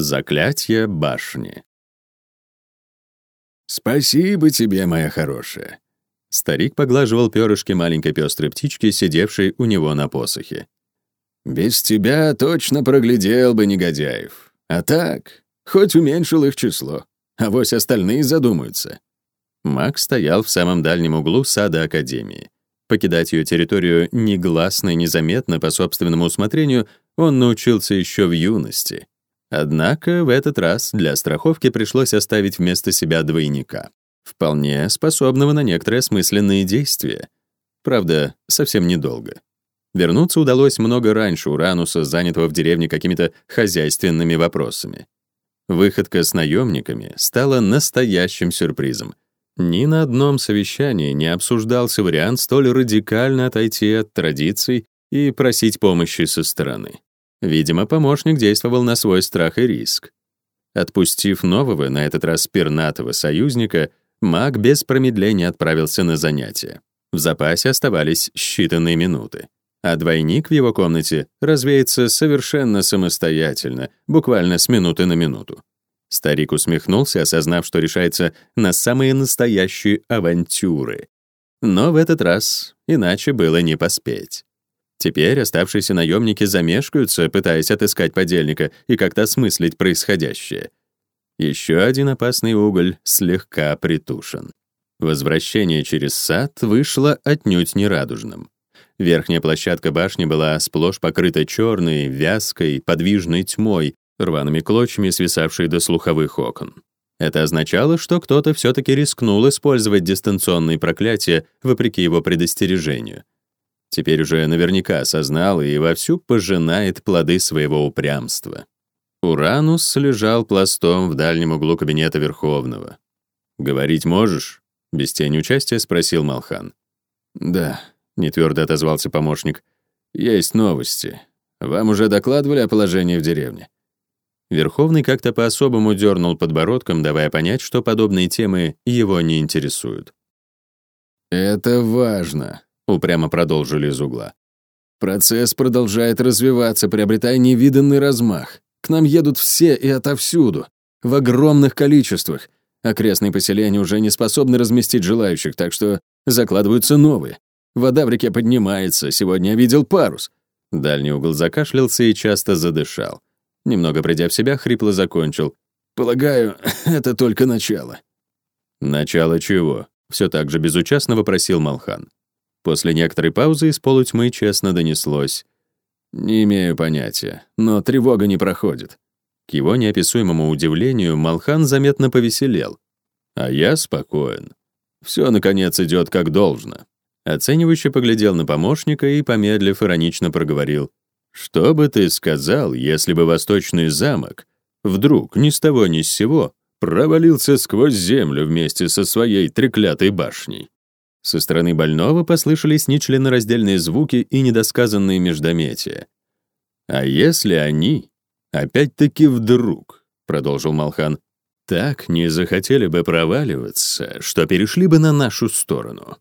Заклятие башни. «Спасибо тебе, моя хорошая». Старик поглаживал перышки маленькой пестрой птички, сидевшей у него на посохе. «Без тебя точно проглядел бы негодяев. А так, хоть уменьшил их число. А вось остальные задумаются». Маг стоял в самом дальнем углу сада Академии. Покидать ее территорию негласно и незаметно по собственному усмотрению он научился еще в юности. Однако в этот раз для страховки пришлось оставить вместо себя двойника, вполне способного на некоторые осмысленные действия. Правда, совсем недолго. Вернуться удалось много раньше Урануса, занятого в деревне какими-то хозяйственными вопросами. Выходка с наемниками стала настоящим сюрпризом. Ни на одном совещании не обсуждался вариант столь радикально отойти от традиций и просить помощи со стороны. Видимо, помощник действовал на свой страх и риск. Отпустив нового, на этот раз пернатого союзника, маг без промедления отправился на занятия. В запасе оставались считанные минуты. А двойник в его комнате развеется совершенно самостоятельно, буквально с минуты на минуту. Старик усмехнулся, осознав, что решается на самые настоящие авантюры. Но в этот раз иначе было не поспеть. Теперь оставшиеся наемники замешкаются, пытаясь отыскать подельника и как-то осмыслить происходящее. Еще один опасный уголь слегка притушен. Возвращение через сад вышло отнюдь нерадужным. Верхняя площадка башни была сплошь покрыта черной, вязкой, подвижной тьмой, рваными клочьями, свисавшей до слуховых окон. Это означало, что кто-то все-таки рискнул использовать дистанционные проклятия вопреки его предостережению. Теперь уже наверняка осознал и вовсю пожинает плоды своего упрямства. Уранус лежал пластом в дальнем углу кабинета Верховного. «Говорить можешь?» — без тени участия спросил Малхан. «Да», — нетвердо отозвался помощник. «Есть новости. Вам уже докладывали о положении в деревне?» Верховный как-то по-особому дернул подбородком, давая понять, что подобные темы его не интересуют. «Это важно», упрямо продолжили из угла. Процесс продолжает развиваться, приобретая невиданный размах. К нам едут все и отовсюду, в огромных количествах. Окрестные поселения уже не способны разместить желающих, так что закладываются новые. Вода в реке поднимается, сегодня я видел парус. Дальний угол закашлялся и часто задышал. Немного придя в себя, хрипло закончил. «Полагаю, это только начало». «Начало чего?» — все так же безучастно вопросил Малхан. После некоторой паузы из полутьмы честно донеслось. «Не имею понятия, но тревога не проходит». К его неописуемому удивлению Малхан заметно повеселел. «А я спокоен. Все, наконец, идет как должно». Оценивающе поглядел на помощника и, помедлив, иронично проговорил. «Что бы ты сказал, если бы Восточный замок вдруг ни с того ни с сего провалился сквозь землю вместе со своей треклятой башней?» Со стороны больного послышались нечленораздельные звуки и недосказанные междометия. «А если они, опять-таки вдруг, — продолжил Малхан, — так не захотели бы проваливаться, что перешли бы на нашу сторону?»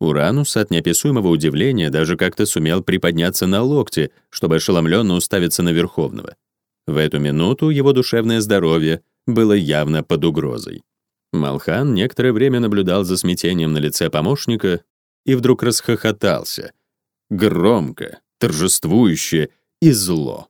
Уранус от неописуемого удивления даже как-то сумел приподняться на локте, чтобы ошеломленно уставиться на Верховного. В эту минуту его душевное здоровье было явно под угрозой. Малхан некоторое время наблюдал за смятением на лице помощника и вдруг расхохотался. Громко, торжествующе и зло.